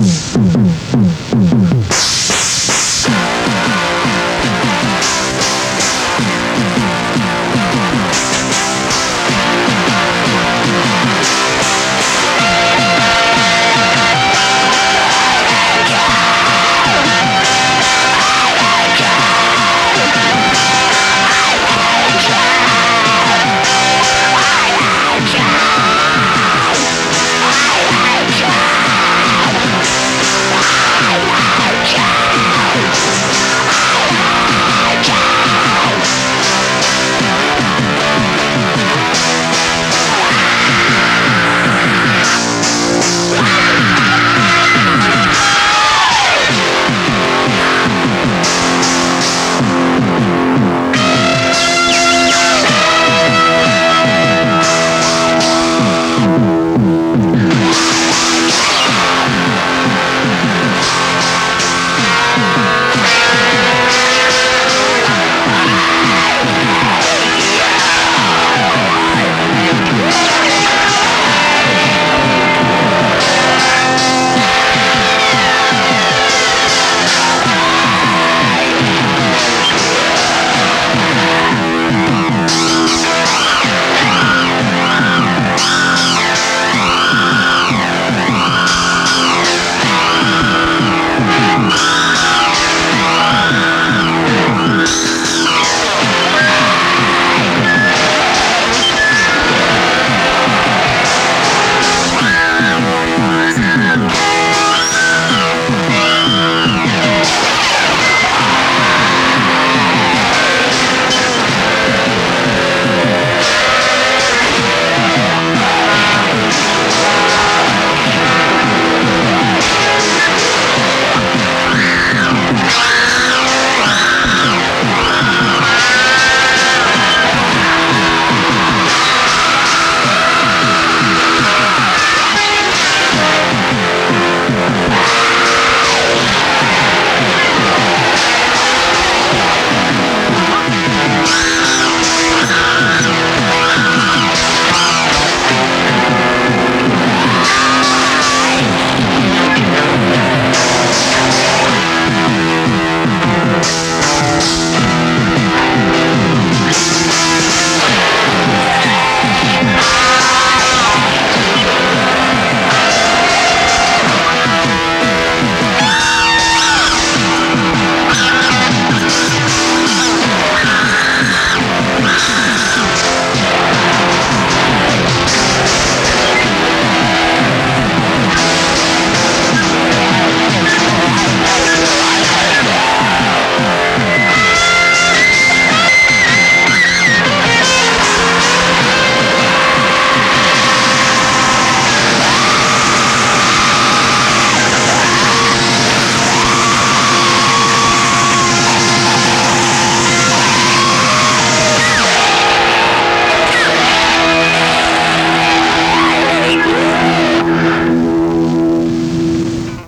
Mm-hmm.